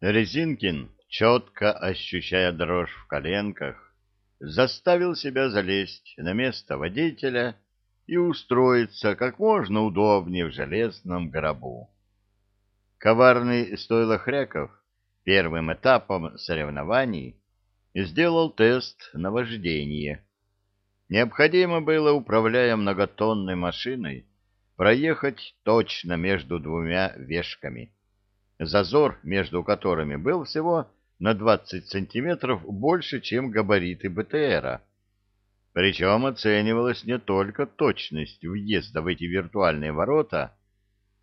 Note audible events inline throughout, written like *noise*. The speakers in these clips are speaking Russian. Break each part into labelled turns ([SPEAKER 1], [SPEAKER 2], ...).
[SPEAKER 1] Резинкин, четко ощущая дрожь в коленках, заставил себя залезть на место водителя и устроиться как можно удобнее в железном гробу. Коварный стойло Хряков первым этапом соревнований сделал тест на вождение. Необходимо было, управляя многотонной машиной, проехать точно между двумя вешками, зазор между которыми был всего на 20 сантиметров больше, чем габариты БТРа. Причем оценивалась не только точность въезда в эти виртуальные ворота,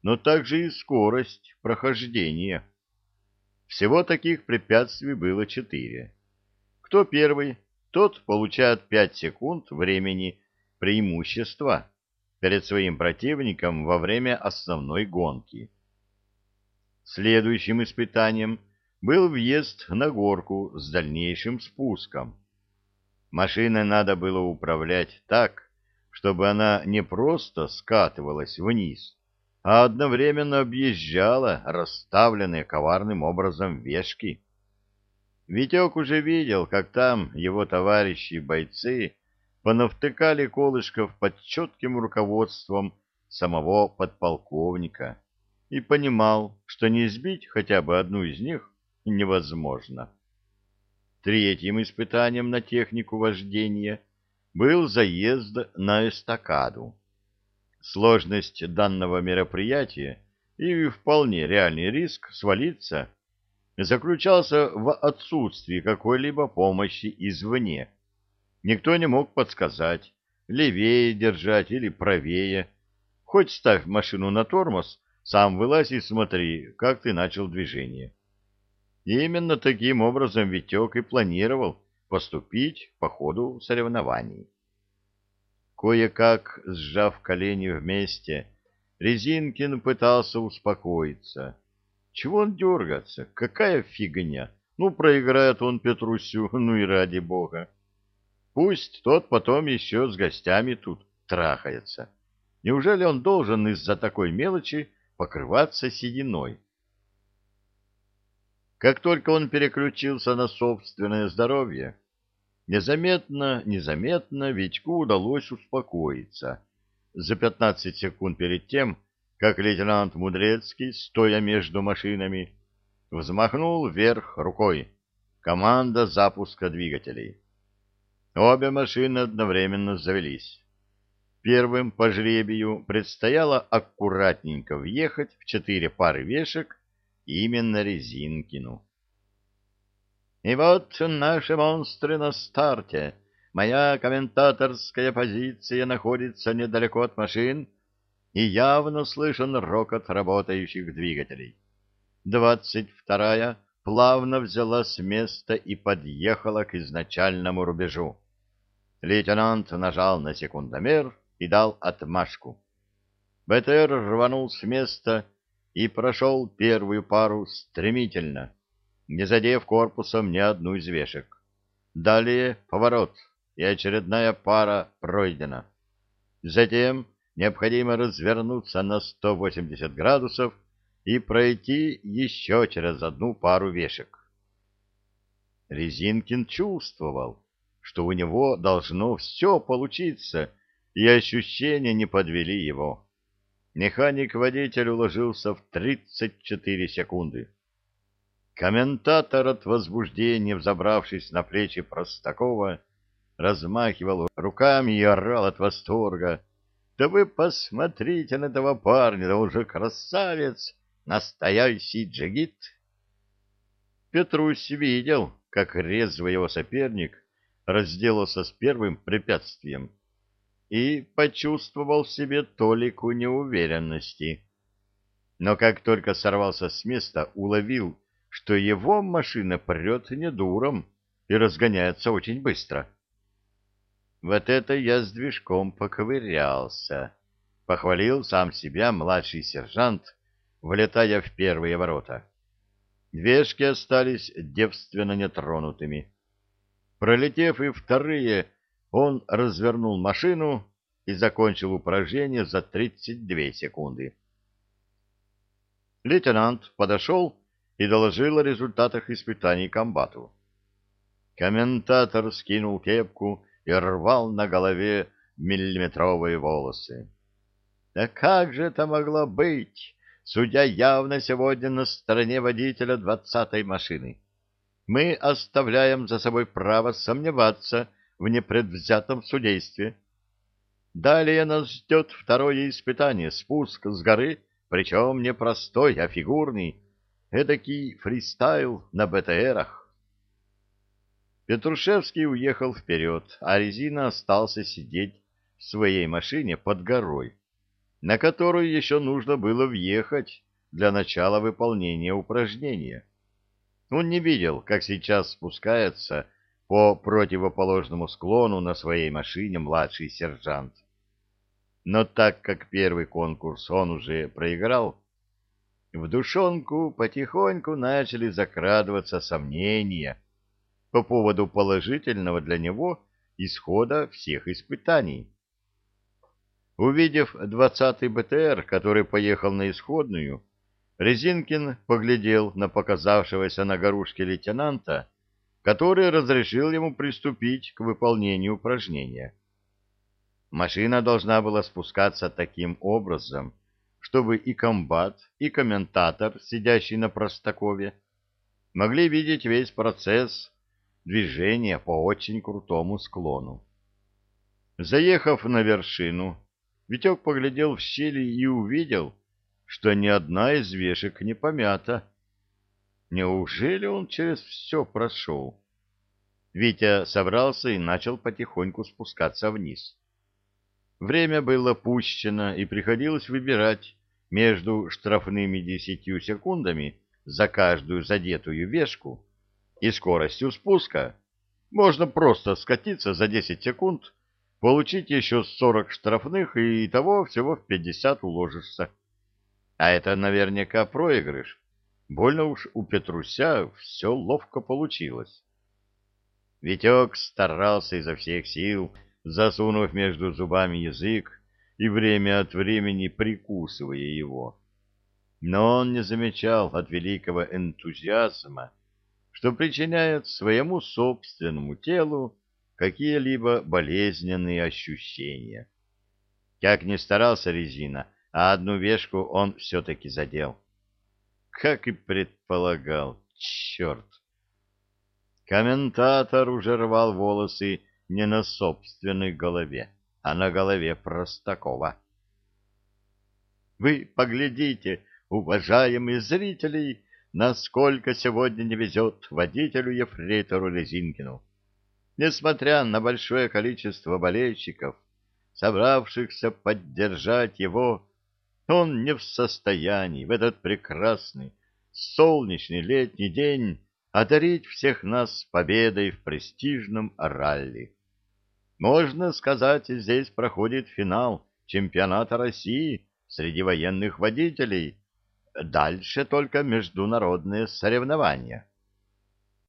[SPEAKER 1] но также и скорость прохождения. Всего таких препятствий было четыре. Кто первый, тот получает 5 секунд времени преимущества перед своим противником во время основной гонки. Следующим испытанием был въезд на горку с дальнейшим спуском. Машиной надо было управлять так, чтобы она не просто скатывалась вниз, а одновременно объезжала расставленные коварным образом вешки. Витек уже видел, как там его товарищи-бойцы понавтыкали колышков под четким руководством самого подполковника и понимал, что не сбить хотя бы одну из них невозможно. Третьим испытанием на технику вождения был заезд на эстакаду. Сложность данного мероприятия и вполне реальный риск свалиться заключался в отсутствии какой-либо помощи извне. Никто не мог подсказать, левее держать или правее. Хоть ставь машину на тормоз, сам вылазь и смотри, как ты начал движение. Именно таким образом Витек и планировал поступить по ходу соревнований. Кое-как, сжав колени вместе, Резинкин пытался успокоиться. Чего он дергаться? Какая фигня? Ну, проиграет он Петрусю, *laughs* ну и ради бога. Пусть тот потом еще с гостями тут трахается. Неужели он должен из-за такой мелочи покрываться сединой? Как только он переключился на собственное здоровье, незаметно, незаметно Витьку удалось успокоиться. За пятнадцать секунд перед тем, как лейтенант Мудрецкий, стоя между машинами, взмахнул вверх рукой. Команда запуска двигателей. Обе машины одновременно завелись. Первым по жребию предстояло аккуратненько въехать в четыре пары вешек именно Резинкину. И вот наши монстры на старте. Моя комментаторская позиция находится недалеко от машин, и явно слышен рокот работающих двигателей. Двадцать вторая плавно взяла с места и подъехала к изначальному рубежу. Лейтенант нажал на секундомер и дал отмашку. БТР рванул с места и прошел первую пару стремительно, не задев корпусом ни одну из вешек. Далее поворот, и очередная пара пройдена. Затем необходимо развернуться на 180 градусов и пройти еще через одну пару вешек. Резинкин чувствовал, что у него должно все получиться, и ощущения не подвели его. Механик-водитель уложился в 34 секунды. Комментатор от возбуждения, взобравшись на плечи Простакова, размахивал руками и орал от восторга — да вы посмотрите на этого парня, да уже красавец, настоящий джигит. Петрусь видел, как резво его соперник разделался с первым препятствием и почувствовал в себе толику неуверенности. Но как только сорвался с места, уловил, что его машина прет недуром и разгоняется очень быстро. Вот это я с движком поковырялся. Похвалил сам себя младший сержант, влетая в первые ворота. Двежки остались девственно нетронутыми. Пролетев и вторые, он развернул машину и закончил упражнение за 32 секунды. Лейтенант подошел и доложил о результатах испытаний комбату. Комментатор скинул кепку и рвал на голове миллиметровые волосы. Да как же это могло быть? Судья явно сегодня на стороне водителя двадцатой машины. Мы оставляем за собой право сомневаться в непредвзятом судействе. Далее нас ждет второе испытание — спуск с горы, причем не простой, а фигурный, эдакий фристайл на БТРах. Петрушевский уехал вперед, а Резина остался сидеть в своей машине под горой, на которую еще нужно было въехать для начала выполнения упражнения. Он не видел, как сейчас спускается по противоположному склону на своей машине младший сержант. Но так как первый конкурс он уже проиграл, в душонку потихоньку начали закрадываться сомнения — по поводу положительного для него исхода всех испытаний. Увидев двадцатый БТР, который поехал на исходную, Резинкин поглядел на показавшегося на горушке лейтенанта, который разрешил ему приступить к выполнению упражнения. Машина должна была спускаться таким образом, чтобы и комбат, и комментатор, сидящий на Простакове, могли видеть весь процесс движение по очень крутому склону. Заехав на вершину, Витек поглядел в щели и увидел, что ни одна из вешек не помята. Неужели он через все прошел? Витя собрался и начал потихоньку спускаться вниз. Время было пущено, и приходилось выбирать между штрафными десятью секундами за каждую задетую вешку и скоростью спуска. Можно просто скатиться за 10 секунд, получить еще 40 штрафных и того всего в 50 уложишься. А это наверняка проигрыш. Больно уж у Петруся все ловко получилось. Витек старался изо всех сил, засунув между зубами язык и время от времени прикусывая его. Но он не замечал от великого энтузиазма, что причиняет своему собственному телу какие-либо болезненные ощущения. Как ни старался резина, а одну вешку он все-таки задел. Как и предполагал, черт! Комментатор уже рвал волосы не на собственной голове, а на голове Простакова. «Вы поглядите, уважаемые зрители, насколько сегодня не везет водителю-ефрейтору Резинкину. Несмотря на большое количество болельщиков, собравшихся поддержать его, он не в состоянии в этот прекрасный, солнечный летний день одарить всех нас победой в престижном ралли. Можно сказать, здесь проходит финал чемпионата России среди военных водителей, Дальше только международные соревнования.